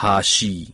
哈西。